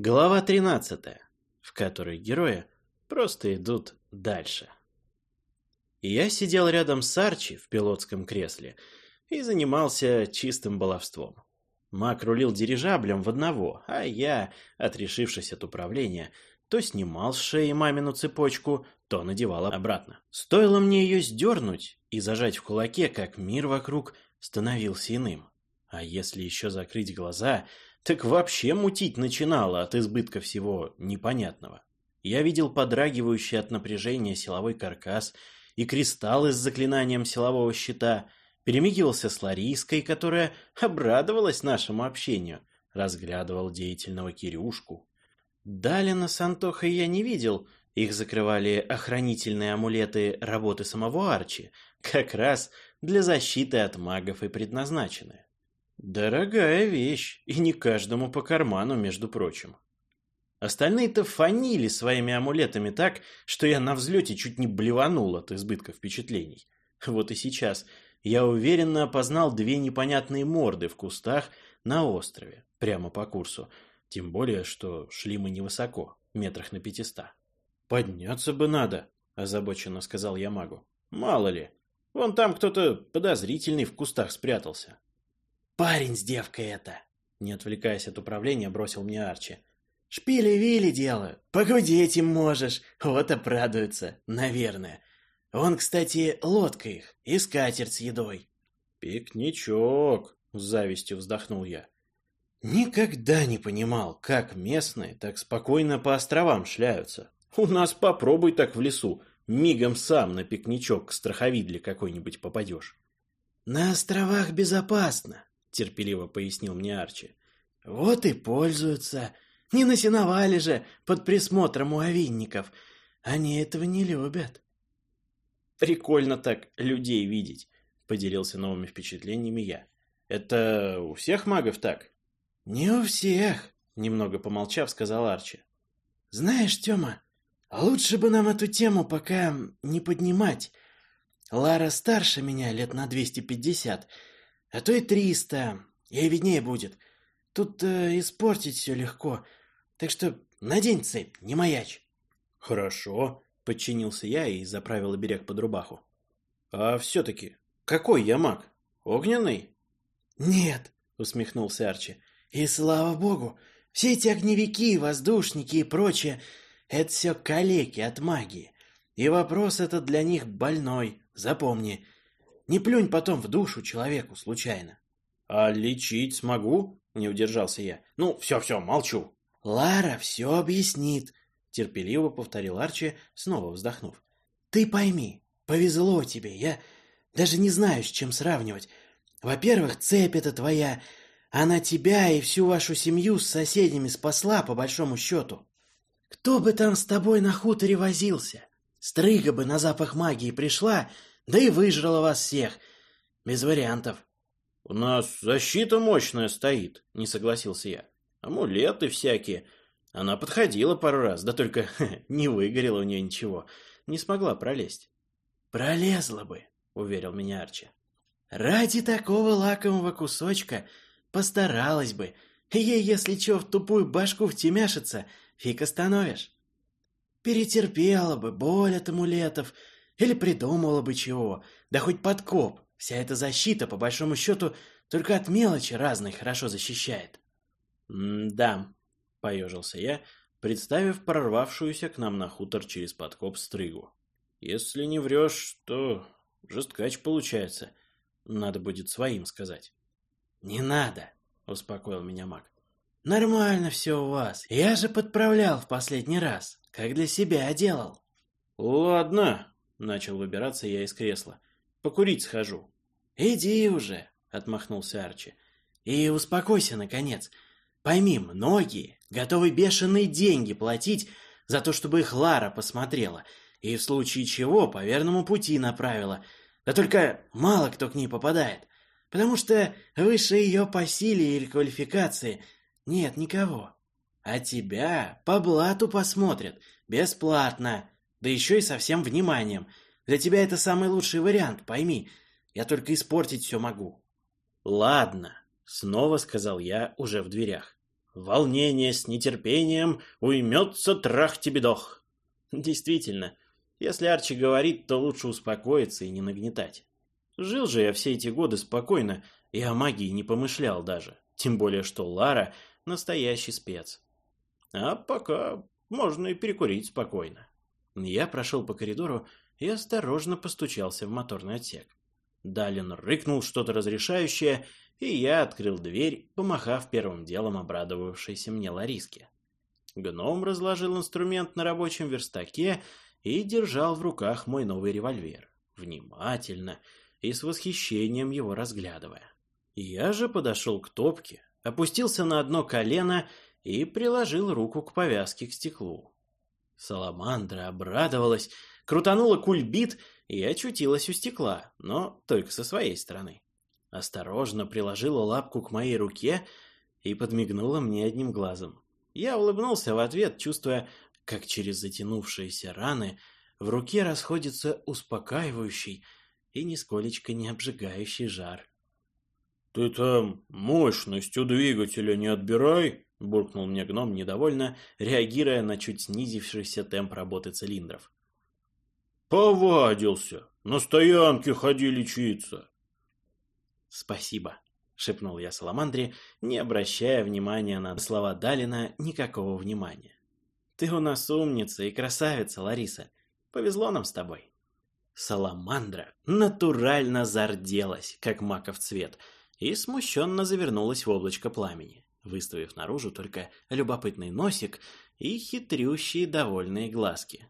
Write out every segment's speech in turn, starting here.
Глава 13, в которой герои просто идут дальше. Я сидел рядом с Арчи в пилотском кресле и занимался чистым баловством. Мак рулил дирижаблем в одного, а я, отрешившись от управления, то снимал с шеи мамину цепочку, то надевал обратно. Стоило мне ее сдернуть и зажать в кулаке, как мир вокруг становился иным. А если еще закрыть глаза — так вообще мутить начинало от избытка всего непонятного. Я видел подрагивающий от напряжения силовой каркас и кристаллы с заклинанием силового щита, перемигивался с Лариской, которая обрадовалась нашему общению, разглядывал деятельного Кирюшку. Далина с Антохой я не видел, их закрывали охранительные амулеты работы самого Арчи, как раз для защиты от магов и предназначенные. Дорогая вещь, и не каждому по карману, между прочим. Остальные-то фанили своими амулетами так, что я на взлете чуть не блеванул от избытка впечатлений. Вот и сейчас я уверенно опознал две непонятные морды в кустах на острове, прямо по курсу. Тем более, что шли мы невысоко, метрах на пятиста. «Подняться бы надо», — озабоченно сказал я магу. «Мало ли, вон там кто-то подозрительный в кустах спрятался». Парень с девкой это. Не отвлекаясь от управления, бросил мне Арчи. Шпили-вили делаю. Погудеть им можешь. Вот обрадуются, наверное. Вон, кстати, лодка их и скатерть с едой. Пикничок, с завистью вздохнул я. Никогда не понимал, как местные так спокойно по островам шляются. У нас попробуй так в лесу, мигом сам на пикничок к страховидле какой-нибудь попадешь. На островах безопасно, — терпеливо пояснил мне Арчи. «Вот и пользуются. Не насиновали же под присмотром у овинников. Они этого не любят». «Прикольно так людей видеть», — поделился новыми впечатлениями я. «Это у всех магов так?» «Не у всех», — немного помолчав, сказал Арчи. «Знаешь, Тёма, лучше бы нам эту тему пока не поднимать. Лара старше меня лет на двести пятьдесят, а то и триста. Ей виднее будет. Тут э, испортить все легко. Так что надень цепь, не маячь. Хорошо, подчинился я и заправил берег под рубаху. А все-таки, какой я маг? Огненный? Нет, усмехнулся Арчи. И слава богу, все эти огневики, воздушники и прочее — это все калеки от магии. И вопрос этот для них больной, запомни — не плюнь потом в душу человеку случайно. А лечить смогу? Не удержался я. Ну, все-все, молчу. Лара все объяснит, терпеливо повторил Арчи, снова вздохнув. Ты пойми, повезло тебе, я даже не знаю, с чем сравнивать. Во-первых, цепь эта твоя, она тебя и всю вашу семью с соседями спасла, по большому счету. Кто бы там с тобой на хуторе возился? Стрыга бы на запах магии пришла да и выжрала вас всех. Без вариантов. У нас защита мощная стоит, не согласился я. Амулеты всякие. Она подходила пару раз, да только не выгорело у нее ничего. Не смогла пролезть. Пролезла бы, уверил меня Арчи. Ради такого лакомого кусочка постаралась бы. Ей, если чё, в тупую башку втемяшится, фиг остановишь. Перетерпела бы боль от амулетов, или придумала бы чего, да хоть подкоп. Вся эта защита, по большому счету, только от мелочи разной хорошо защищает. «Да», — поежился я, представив прорвавшуюся к нам на хутор через подкоп стрыгу. «Если не врешь, то жесткач получается. Надо будет своим сказать». «Не надо», — успокоил меня маг. «Нормально все у вас. Я же подправлял в последний раз, как для себя делал». «Ладно», Начал выбираться я из кресла. Покурить схожу. Иди уже, отмахнулся Арчи. И успокойся, наконец. Пойми, многие готовы бешеные деньги платить за то, чтобы их Лара посмотрела, и в случае чего по верному пути направила. Да только мало кто к ней попадает, потому что выше ее по силе или квалификации нет никого. А тебя по блату посмотрят, бесплатно. Да еще и со всем вниманием. Для тебя это самый лучший вариант, пойми. Я только испортить все могу. Ладно, снова сказал я уже в дверях. Волнение с нетерпением уймется трах тебе дох. Действительно, если Арчи говорит, то лучше успокоиться и не нагнетать. Жил же я все эти годы спокойно и о магии не помышлял даже. Тем более, что Лара — настоящий спец. А пока можно и перекурить спокойно. Я прошел по коридору и осторожно постучался в моторный отсек. Далин рыкнул что-то разрешающее, и я открыл дверь, помахав первым делом обрадовавшейся мне Лариске. Гном разложил инструмент на рабочем верстаке и держал в руках мой новый револьвер, внимательно и с восхищением его разглядывая. Я же подошел к топке, опустился на одно колено и приложил руку к повязке к стеклу. Саламандра обрадовалась, крутанула кульбит и очутилась у стекла, но только со своей стороны. Осторожно приложила лапку к моей руке и подмигнула мне одним глазом. Я улыбнулся в ответ, чувствуя, как через затянувшиеся раны в руке расходится успокаивающий и нисколечко не обжигающий жар. «Ты там мощность у двигателя не отбирай!» — буркнул мне гном недовольно, реагируя на чуть снизившийся темп работы цилиндров. «Повадился! На стоянке ходи лечиться!» «Спасибо!» — шепнул я Саламандре, не обращая внимания на слова Далина никакого внимания. «Ты у нас умница и красавица, Лариса. Повезло нам с тобой». Саламандра натурально зарделась, как маков цвет, и смущенно завернулась в облачко пламени выставив наружу только любопытный носик и хитрющие довольные глазки.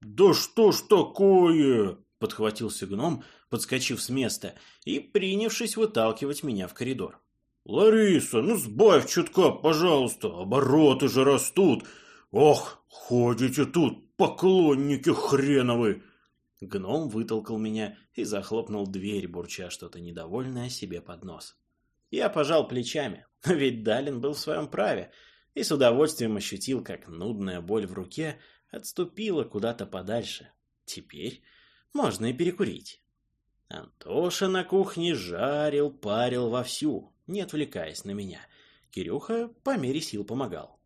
«Да что ж такое?» — подхватился гном, подскочив с места и принявшись выталкивать меня в коридор. «Лариса, ну сбавь чутка, пожалуйста, обороты же растут. Ох, ходите тут, поклонники хреновы!» Гном вытолкал меня и захлопнул дверь, бурча что-то недовольное себе под нос. Я пожал плечами, ведь Далин был в своем праве, и с удовольствием ощутил, как нудная боль в руке отступила куда-то подальше. Теперь можно и перекурить. Антоша на кухне жарил, парил вовсю, не отвлекаясь на меня. Кирюха по мере сил помогал.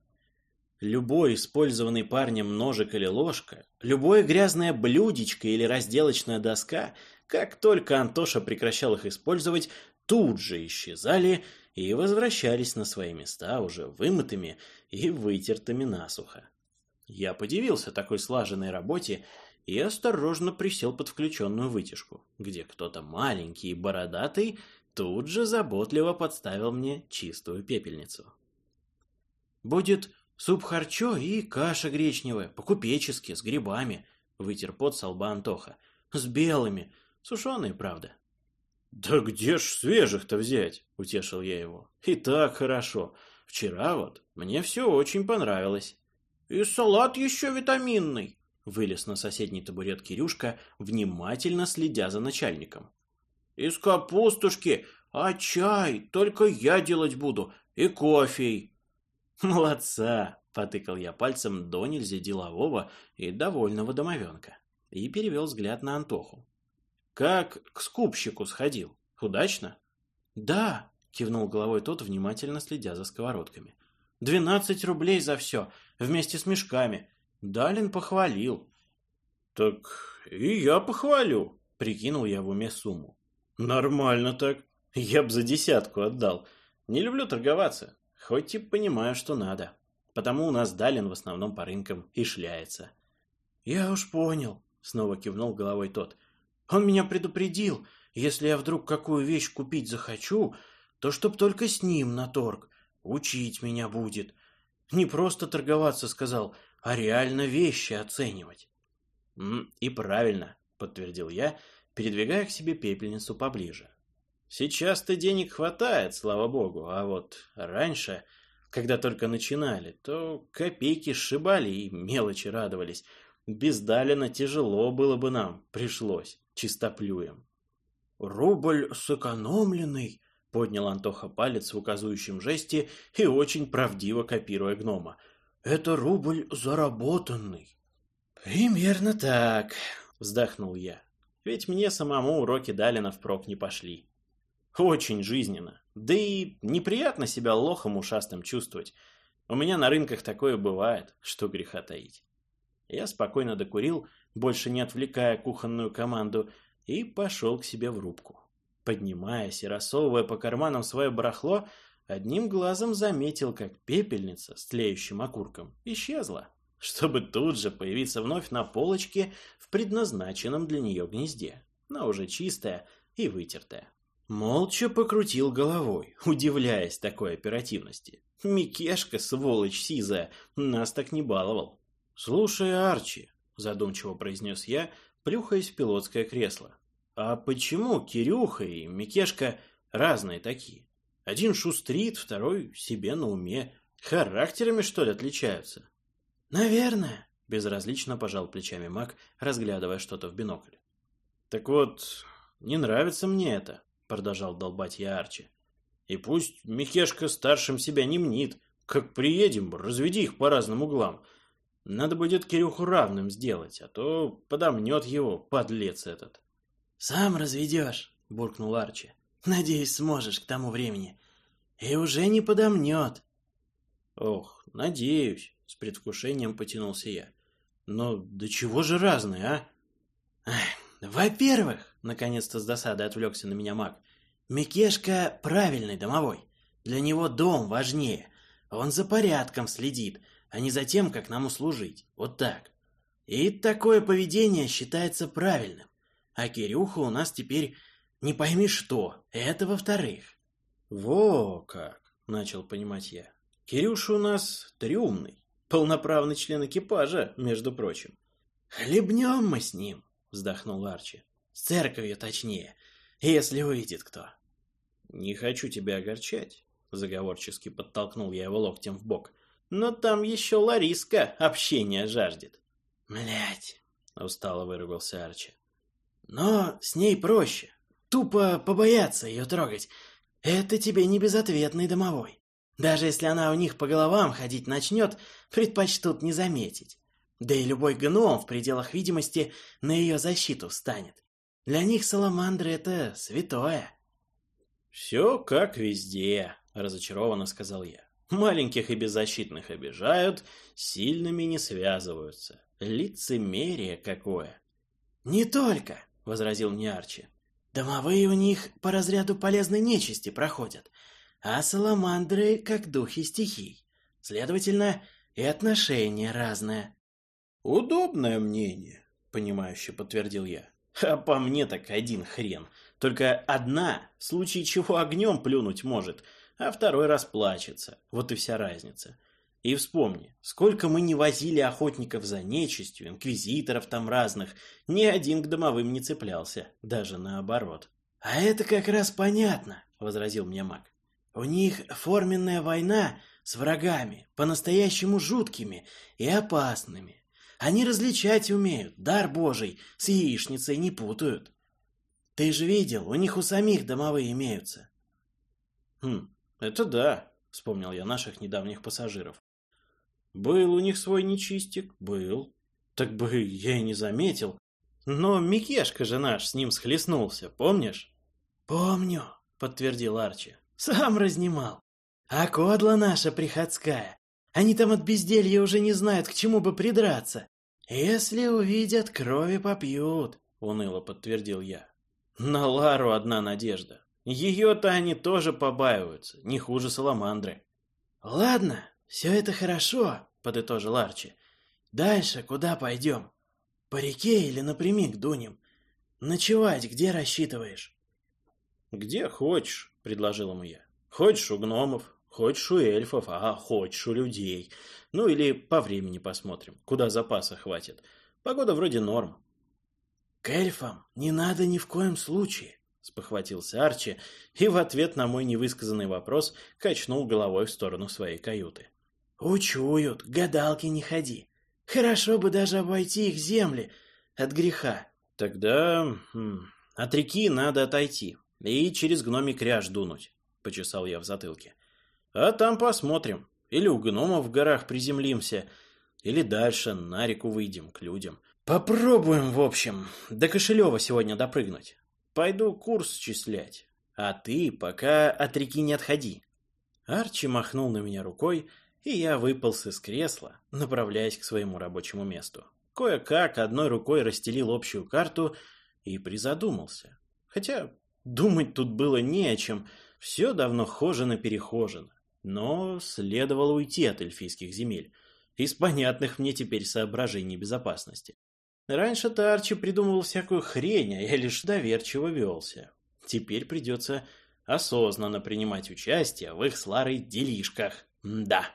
Любой использованный парнем ножик или ложка, любое грязное блюдечко или разделочная доска, как только Антоша прекращал их использовать, тут же исчезали и возвращались на свои места уже вымытыми и вытертыми насухо. Я подивился такой слаженной работе и осторожно присел под включенную вытяжку, где кто-то маленький и бородатый тут же заботливо подставил мне чистую пепельницу. «Будет суп харчо и каша гречневая, по-купечески, с грибами», — вытер пот со лба Антоха. «С белыми, сушеные, правда». «Да где ж свежих-то взять?» – утешил я его. «И так хорошо. Вчера вот мне все очень понравилось». «И салат еще витаминный!» – вылез на соседний табурет Кирюшка, внимательно следя за начальником. «Из капустушки, а чай только я делать буду, и кофе!» «Молодца!» – потыкал я пальцем до нельзя делового и довольного домовенка и перевел взгляд на Антоху. Как к скупщику сходил? Удачно? Да, кивнул головой тот, внимательно следя за сковородками. Двенадцать рублей за все, вместе с мешками. Далин похвалил. Так и я похвалю, прикинул я в уме сумму. Нормально так. Я б за десятку отдал. Не люблю торговаться, хоть и понимаю, что надо. Потому у нас Далин в основном по рынкам и шляется. Я уж понял, снова кивнул головой тот. Он меня предупредил, если я вдруг какую вещь купить захочу, то чтоб только с ним на торг. Учить меня будет. Не просто торговаться, сказал, а реально вещи оценивать. «И правильно», — подтвердил я, передвигая к себе пепельницу поближе. «Сейчас-то денег хватает, слава богу, а вот раньше, когда только начинали, то копейки сшибали и мелочи радовались. Без Далина тяжело было бы нам, пришлось чистоплюем. «Рубль сэкономленный», — поднял Антоха палец в указующем жесте и очень правдиво копируя гнома. «Это рубль заработанный». «Примерно так», — вздохнул я. «Ведь мне самому уроки Далина впрок не пошли». Очень жизненно. Да и неприятно себя лохом ушастым чувствовать. У меня на рынках такое бывает, что греха таить. Я спокойно докурил, больше не отвлекая кухонную команду, и пошел к себе в рубку. Поднимаясь и рассовывая по карманам свое барахло, одним глазом заметил, как пепельница с тлеющим окурком исчезла, чтобы тут же появиться вновь на полочке в предназначенном для нее гнезде, но уже чистая и вытертая. Молча покрутил головой, удивляясь такой оперативности. Микешка, сволочь сизая, нас так не баловал. «Слушай, Арчи», — задумчиво произнес я, плюхаясь в пилотское кресло. «А почему Кирюха и Микешка разные такие? Один шустрит, второй себе на уме. Характерами, что ли, отличаются?» «Наверное», — безразлично пожал плечами маг, разглядывая что-то в бинокль. «Так вот, не нравится мне это», — продолжал долбать я Арчи. «И пусть Микешка старшим себя не мнит. Как приедем, разведи их по разным углам. Надо будет Кирюху равным сделать, а то подомнет его, подлец этот». «Сам разведешь», — буркнул Арчи. «Надеюсь, сможешь к тому времени. И уже не подомнет». «Ох, надеюсь», — с предвкушением потянулся я. «Но до чего же разные, а?» «Во-первых», — наконец-то с досады отвлекся на меня маг, «Микешка правильный домовой. Для него дом важнее. Он за порядком следит, а не за тем, как нам услужить. Вот так. И такое поведение считается правильным. А Кирюха у нас теперь не пойми что. Это во-вторых». «Во как!» — начал понимать я. «Кирюша у нас трюмный, полноправный член экипажа, между прочим». «Хлебнем мы с ним», вздохнул Арчи. С церковью точнее, если увидит кто. Не хочу тебя огорчать, заговорчески подтолкнул я его локтем в бок. Но там еще Лариска общения жаждет. Млять, устало выругался Арчи. Но с ней проще. Тупо побояться ее трогать. Это тебе не безответный домовой. Даже если она у них по головам ходить начнет, предпочтут не заметить. Да и любой гном в пределах видимости на ее защиту встанет. Для них саламандры — это святое. «Все как везде», — разочарованно сказал я. «Маленьких и беззащитных обижают, сильными не связываются. Лицемерие какое!» «Не только», — возразил мне Арчи. «Домовые у них по разряду полезной нечисти проходят, а саламандры как духи стихий. Следовательно, и отношение разное. «Удобное мнение», — понимающе подтвердил я. «А по мне так один хрен. Только одна, в случае чего огнем плюнуть может, а второй раз плачется. Вот и вся разница. И вспомни, сколько мы не возили охотников за нечистью, инквизиторов там разных, ни один к домовым не цеплялся, даже наоборот». «А это как раз понятно», — возразил мне маг. «У них форменная война с врагами, по-настоящему жуткими и опасными. Они различать умеют, дар божий, с яичницей не путают. Ты же видел, у них у самих домовые имеются. Хм, это да, вспомнил я наших недавних пассажиров. Был у них свой нечистик, был. Так бы я и не заметил. Но Микешка же наш с ним схлестнулся, помнишь? Помню, подтвердил Арчи. Сам разнимал. А кодла наша приходская они там от безделья уже не знают, к чему бы придраться. Если увидят, крови попьют, — уныло подтвердил я. На Лару одна надежда. Ее-то они тоже побаиваются, не хуже Саламандры. Ладно, все это хорошо, — подытожил Арчи. Дальше куда пойдем? По реке или напрямик дунем? Ночевать где рассчитываешь? Где хочешь, — предложил ему я. Хочешь у гномов, Хочешь у эльфов, а хочешь у людей. Ну или по времени посмотрим, куда запаса хватит. Погода вроде норм. К эльфам не надо ни в коем случае, спохватился Арчи и в ответ на мой невысказанный вопрос качнул головой в сторону своей каюты. Учуют, гадалки не ходи. Хорошо бы даже обойти их земли от греха. Тогда хм, от реки надо отойти и через гномий кряж дунуть, почесал я в затылке. А там посмотрим. Или у гномов в горах приземлимся, или дальше на реку выйдем к людям. Попробуем, в общем, до Кошелева сегодня допрыгнуть. Пойду курс числять. А ты пока от реки не отходи. Арчи махнул на меня рукой, и я выполз из кресла, направляясь к своему рабочему месту. Кое-как одной рукой расстелил общую карту и призадумался. Хотя думать тут было не о чем, все давно хожено-перехожено. Но следовало уйти от эльфийских земель, из понятных мне теперь соображений безопасности. Раньше-то Арчи придумывал всякую хрень, а я лишь доверчиво велся. Теперь придется осознанно принимать участие в их с Ларой делишках. да.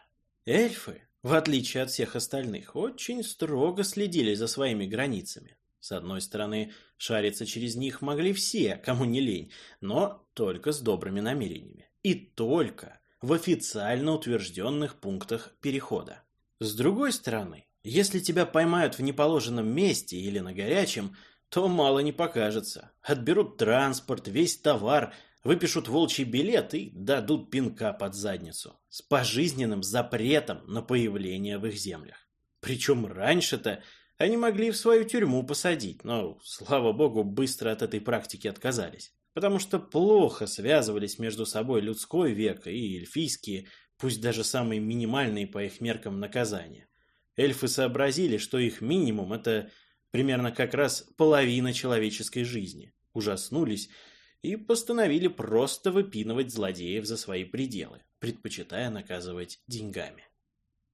Эльфы, в отличие от всех остальных, очень строго следили за своими границами. С одной стороны, шариться через них могли все, кому не лень, но только с добрыми намерениями. И только в официально утвержденных пунктах перехода. С другой стороны, если тебя поймают в неположенном месте или на горячем, то мало не покажется. Отберут транспорт, весь товар, выпишут волчий билет и дадут пинка под задницу. С пожизненным запретом на появление в их землях. Причем раньше-то они могли в свою тюрьму посадить, но, слава богу, быстро от этой практики отказались. Потому что плохо связывались между собой людской век и эльфийские, пусть даже самые минимальные по их меркам наказания. Эльфы сообразили, что их минимум – это примерно как раз половина человеческой жизни. Ужаснулись и постановили просто выпинывать злодеев за свои пределы, предпочитая наказывать деньгами.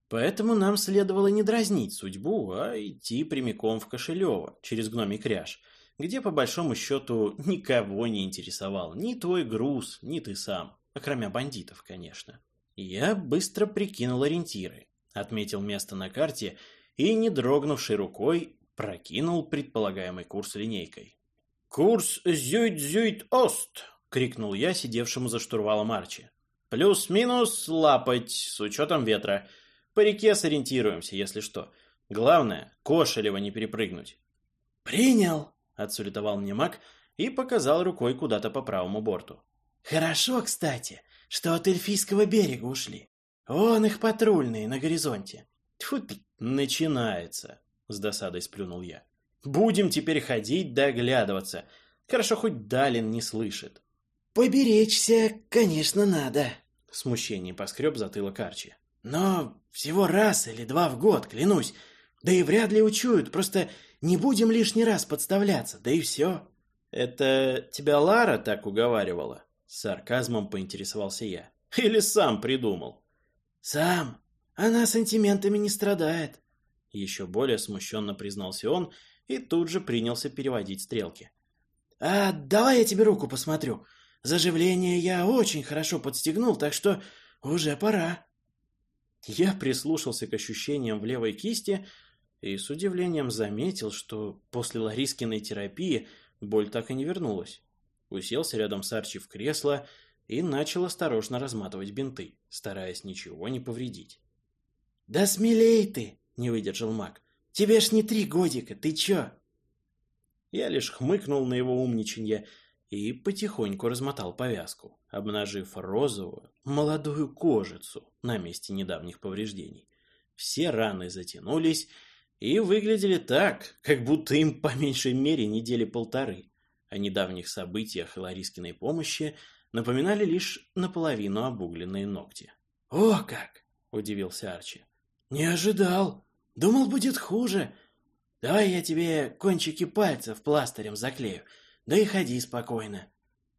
Поэтому нам следовало не дразнить судьбу, а идти прямиком в Кошелево, через гномий кряж, где, по большому счету, никого не интересовал ни твой груз, ни ты сам, окромя бандитов, конечно. Я быстро прикинул ориентиры, отметил место на карте и, не дрогнувшей рукой, прокинул предполагаемый курс линейкой. «Курс зюйт-зюйт-ост!» — крикнул я сидевшему за штурвалом Арчи. «Плюс-минус лапать, с учетом ветра. По реке сориентируемся, если что. Главное, Кошелева не перепрыгнуть». «Принял!» — отсулетовал мне маг и показал рукой куда-то по правому борту. «Хорошо, кстати, что от Эльфийского берега ушли. Вон их патрульные на горизонте. Тьфу ты, начинается, с досадой сплюнул я. Будем теперь ходить да оглядываться. Хорошо, хоть Далин не слышит. Поберечься, конечно, надо. Смущение поскреб затылок Арчи. Но всего раз или два в год, клянусь. Да и вряд ли учуют, просто не будем лишний раз подставляться, да и все. Это тебя Лара так уговаривала? С сарказмом поинтересовался я. Или сам придумал? «Сам. Она сантиментами не страдает», — еще более смущенно признался он и тут же принялся переводить стрелки. «А давай я тебе руку посмотрю. Заживление я очень хорошо подстегнул, так что уже пора». Я прислушался к ощущениям в левой кисти и с удивлением заметил, что после Ларискиной терапии боль так и не вернулась. Уселся рядом с Арчи в кресло и начал осторожно разматывать бинты, стараясь ничего не повредить. «Да смелей ты!» — не выдержал маг. «Тебе ж не три годика, ты чё?» Я лишь хмыкнул на его умничанье и потихоньку размотал повязку, обнажив розовую, молодую кожицу на месте недавних повреждений. Все раны затянулись и выглядели так, как будто им по меньшей мере недели полторы. О недавних событиях и Ларискиной помощи напоминали лишь наполовину обугленные ногти. «О как!» — удивился Арчи. «Не ожидал. Думал, будет хуже. Давай я тебе кончики пальцев пластырем заклею, да и ходи спокойно».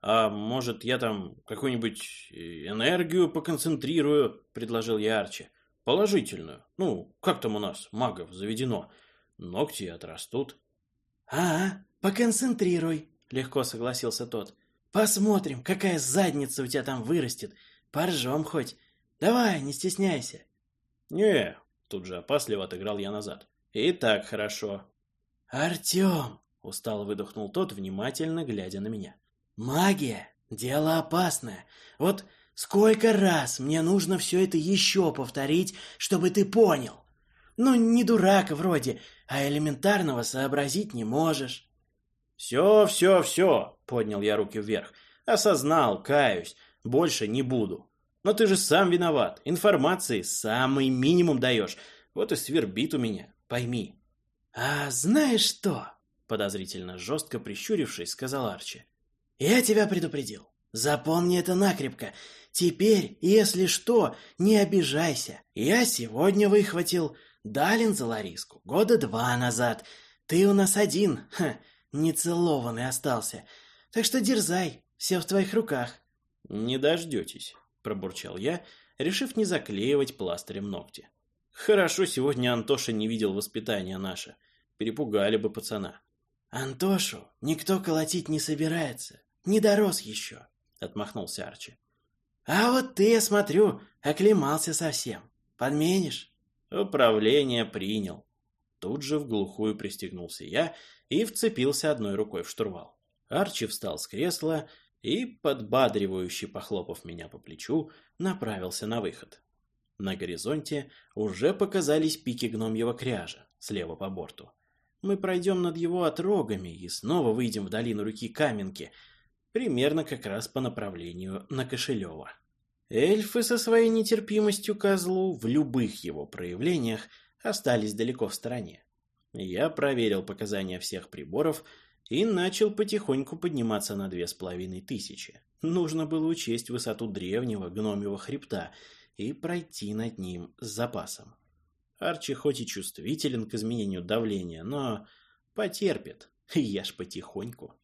«А может, я там какую-нибудь энергию поконцентрирую?» — предложил я Арчи. «Положительную. Ну, как там у нас, магов, заведено. Ногти отрастут». «А, поконцентрируй», — легко согласился тот. Посмотрим, какая задница у тебя там вырастет. Поржем хоть. Давай, не стесняйся. Не, тут же опасливо отыграл я назад. И так хорошо. Артем, устало выдохнул тот, внимательно глядя на меня. Магия — дело опасное. Вот сколько раз мне нужно все это еще повторить, чтобы ты понял? Ну, не дурак вроде, а элементарного сообразить не можешь. «Все, все, все!» — поднял я руки вверх. «Осознал, каюсь. Больше не буду. Но ты же сам виноват. Информации самый минимум даешь. Вот и свербит у меня. Пойми». «А знаешь что?» — подозрительно жестко прищурившись, сказал Арчи. «Я тебя предупредил. Запомни это накрепко. Теперь, если что, не обижайся. Я сегодня выхватил Далин за Лариску года два назад. Ты у нас один, ха, нецелованный остался. Так что дерзай, все в твоих руках. Не дождетесь, пробурчал я, решив не заклеивать пластырем ногти. Хорошо, сегодня Антоша не видел воспитания наше. Перепугали бы пацана. Антошу никто колотить не собирается. Не дорос еще, отмахнулся Арчи. А вот ты, я смотрю, оклемался совсем. Подменишь? Управление принял. Тут же в глухую пристегнулся я и вцепился одной рукой в штурвал. Арчи встал с кресла и, подбадривающе похлопав меня по плечу, направился на выход. На горизонте уже показались пики гномьего кряжа, слева по борту. Мы пройдем над его отрогами и снова выйдем в долину реки Каменки, примерно как раз по направлению на Кошелева. Эльфы со своей нетерпимостью козлу в любых его проявлениях остались далеко в стороне. Я проверил показания всех приборов и начал потихоньку подниматься на две с половиной тысячи. Нужно было учесть высоту древнего гномьего хребта и пройти над ним с запасом. Арчи хоть и чувствителен к изменению давления, но потерпит, я ж потихоньку.